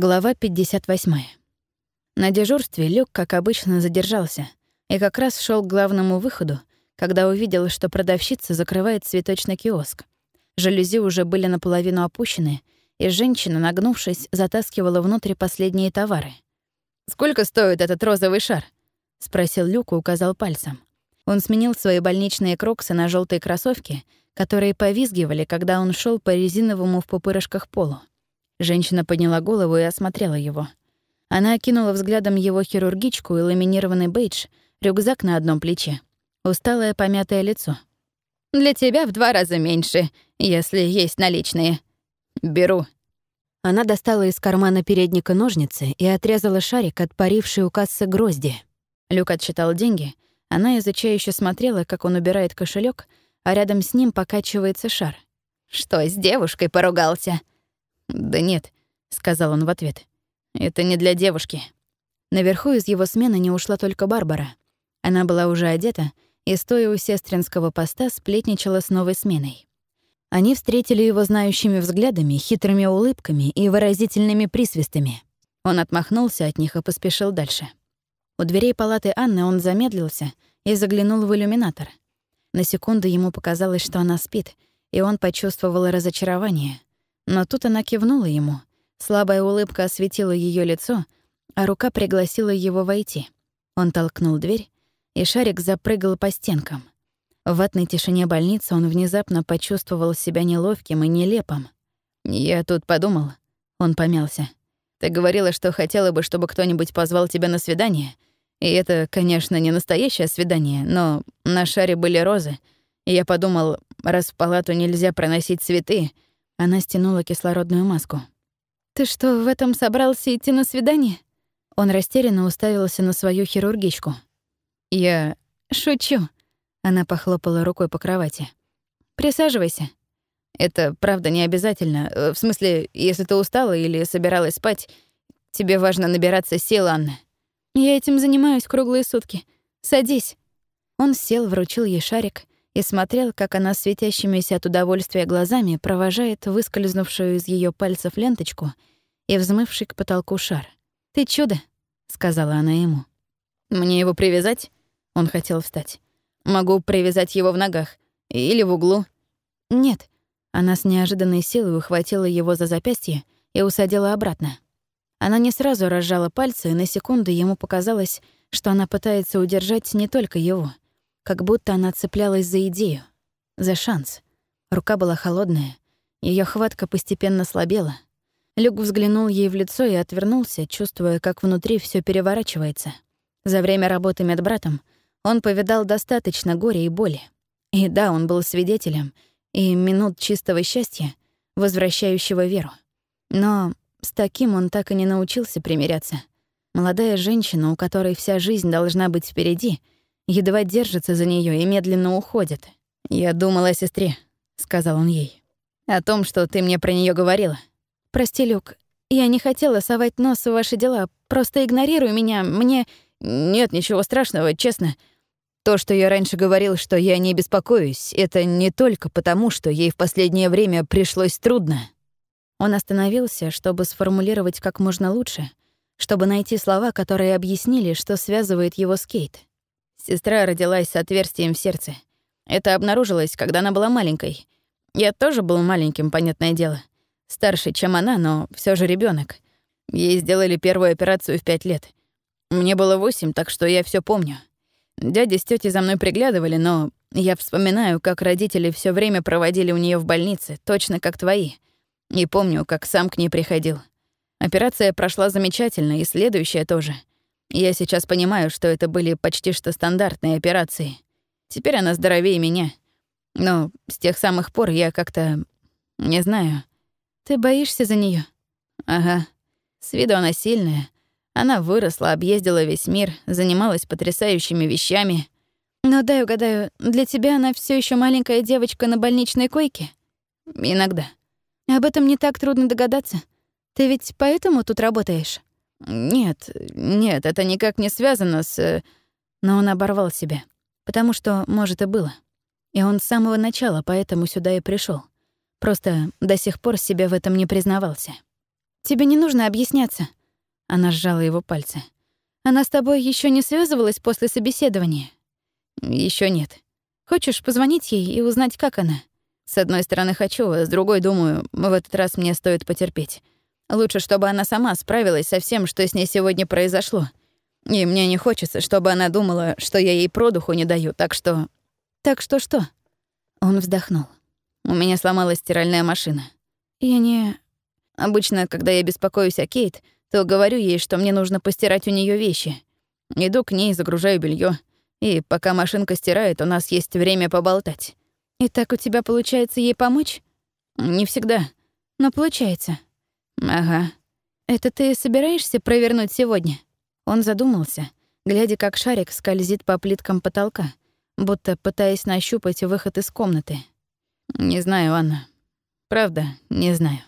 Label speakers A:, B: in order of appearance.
A: Глава 58. На дежурстве Люк, как обычно, задержался и как раз шел к главному выходу, когда увидел, что продавщица закрывает цветочный киоск. Жалюзи уже были наполовину опущены, и женщина, нагнувшись, затаскивала внутрь последние товары. «Сколько стоит этот розовый шар?» — спросил Люк и указал пальцем. Он сменил свои больничные кроксы на желтые кроссовки, которые повизгивали, когда он шел по резиновому в пупырышках полу. Женщина подняла голову и осмотрела его. Она окинула взглядом его хирургичку и ламинированный бейдж, рюкзак на одном плече. Усталое помятое лицо. «Для тебя в два раза меньше, если есть наличные. Беру». Она достала из кармана передника ножницы и отрезала шарик от парившей у кассы грозди. Люк отсчитал деньги. Она изучающе смотрела, как он убирает кошелек, а рядом с ним покачивается шар. «Что, с девушкой поругался?» «Да нет», — сказал он в ответ. «Это не для девушки». Наверху из его смены не ушла только Барбара. Она была уже одета и, стоя у сестринского поста, сплетничала с новой сменой. Они встретили его знающими взглядами, хитрыми улыбками и выразительными присвистами. Он отмахнулся от них и поспешил дальше. У дверей палаты Анны он замедлился и заглянул в иллюминатор. На секунду ему показалось, что она спит, и он почувствовал разочарование — но тут она кивнула ему. Слабая улыбка осветила ее лицо, а рука пригласила его войти. Он толкнул дверь, и шарик запрыгал по стенкам. В ватной тишине больницы он внезапно почувствовал себя неловким и нелепым. «Я тут подумал», — он помялся. «Ты говорила, что хотела бы, чтобы кто-нибудь позвал тебя на свидание. И это, конечно, не настоящее свидание, но на шаре были розы. И я подумал, раз в палату нельзя проносить цветы, она стянула кислородную маску. «Ты что, в этом собрался идти на свидание?» Он растерянно уставился на свою хирургичку. «Я шучу». Она похлопала рукой по кровати. «Присаживайся. Это, правда, не обязательно. Э, в смысле, если ты устала или собиралась спать, тебе важно набираться сил, Анна. Я этим занимаюсь круглые сутки. Садись». Он сел, вручил ей шарик и смотрел, как она светящимися от удовольствия глазами провожает выскользнувшую из ее пальцев ленточку и взмывший к потолку шар. «Ты чудо», — сказала она ему. «Мне его привязать?» Он хотел встать. «Могу привязать его в ногах. Или в углу». «Нет». Она с неожиданной силой ухватила его за запястье и усадила обратно. Она не сразу разжала пальцы, и на секунду ему показалось, что она пытается удержать не только его — как будто она цеплялась за идею, за шанс. Рука была холодная, ее хватка постепенно слабела. Люк взглянул ей в лицо и отвернулся, чувствуя, как внутри все переворачивается. За время работы медбратом он повидал достаточно горя и боли. И да, он был свидетелем и минут чистого счастья, возвращающего веру. Но с таким он так и не научился примиряться. Молодая женщина, у которой вся жизнь должна быть впереди — едва держится за нее и медленно уходит. «Я думал о сестре», — сказал он ей. «О том, что ты мне про нее говорила». «Прости, Люк, я не хотела совать нос в ваши дела. Просто игнорируй меня. Мне...» «Нет, ничего страшного, честно. То, что я раньше говорил, что я не беспокоюсь, это не только потому, что ей в последнее время пришлось трудно». Он остановился, чтобы сформулировать как можно лучше, чтобы найти слова, которые объяснили, что связывает его с Кейт. Сестра родилась с отверстием в сердце. Это обнаружилось, когда она была маленькой. Я тоже был маленьким, понятное дело. Старше, чем она, но все же ребенок. Ей сделали первую операцию в пять лет. Мне было восемь, так что я все помню. Дядя с тетей за мной приглядывали, но я вспоминаю, как родители все время проводили у нее в больнице, точно как твои. И помню, как сам к ней приходил. Операция прошла замечательно, и следующая тоже — я сейчас понимаю, что это были почти что стандартные операции. Теперь она здоровее меня. Но с тех самых пор я как-то... Не знаю. Ты боишься за нее? Ага. С виду она сильная. Она выросла, объездила весь мир, занималась потрясающими вещами. Но дай угадаю, для тебя она все еще маленькая девочка на больничной койке? Иногда. Об этом не так трудно догадаться. Ты ведь поэтому тут работаешь? «Нет, нет, это никак не связано с...» э, Но он оборвал себя, потому что, может, и было. И он с самого начала поэтому сюда и пришел. Просто до сих пор себе в этом не признавался. Тебе не нужно объясняться. Она сжала его пальцы. Она с тобой еще не связывалась после собеседования? Еще нет. Хочешь позвонить ей и узнать, как она? С одной стороны хочу, а с другой думаю, в этот раз мне стоит потерпеть. Лучше, чтобы она сама справилась со всем, что с ней сегодня произошло. И мне не хочется, чтобы она думала, что я ей продуху не даю, так что... Так что что? Он вздохнул. У меня сломалась стиральная машина. Я не... Обычно, когда я беспокоюсь о Кейт, то говорю ей, что мне нужно постирать у нее вещи. Иду к ней, загружаю белье, и пока машинка стирает, у нас есть время поболтать. И так у тебя получается ей помочь? Не всегда, но получается. Ага. Это ты собираешься провернуть сегодня? Он задумался, глядя, как шарик скользит по плиткам потолка, будто пытаясь нащупать выход из комнаты. Не знаю, Анна. Правда, не знаю.